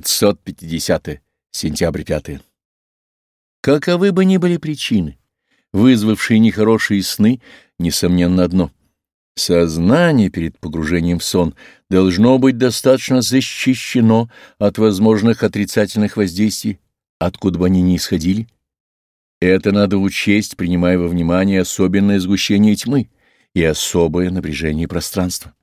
550 сентябрь 5 Каковы бы ни были причины, вызвавшие нехорошие сны, несомненно одно — сознание перед погружением в сон должно быть достаточно защищено от возможных отрицательных воздействий, откуда бы они ни исходили. Это надо учесть, принимая во внимание особенное сгущение тьмы и особое напряжение пространства.